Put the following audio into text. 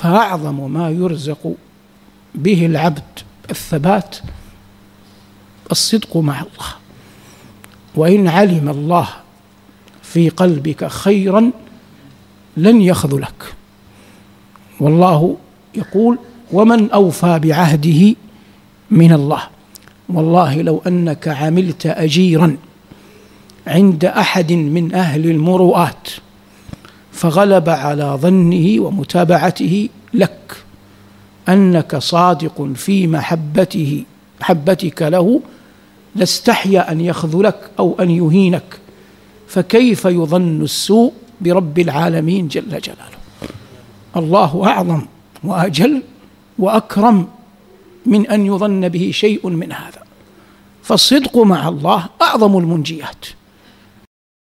فأعظم ما يرزق به العبد الثبات الصدق مع الله. وإن علم الله في قلبك خيرا لن يخذلك والله يقول ومن أوفى بعهده من الله. والله لو أنك عملت أجيرا عند أحد من أهل المروءات فغلب على ظنه ومتابعته لك أنك صادق في محبته محبتك له لاستحيا أن يخذلك أو أن يهينك. فكيف يظن السوء برب العالمين جل جلاله؟ الله أعظم وأجل وأكرم من أن يظن به شيء من هذا. فالصدق مع الله أعظم المنجيات.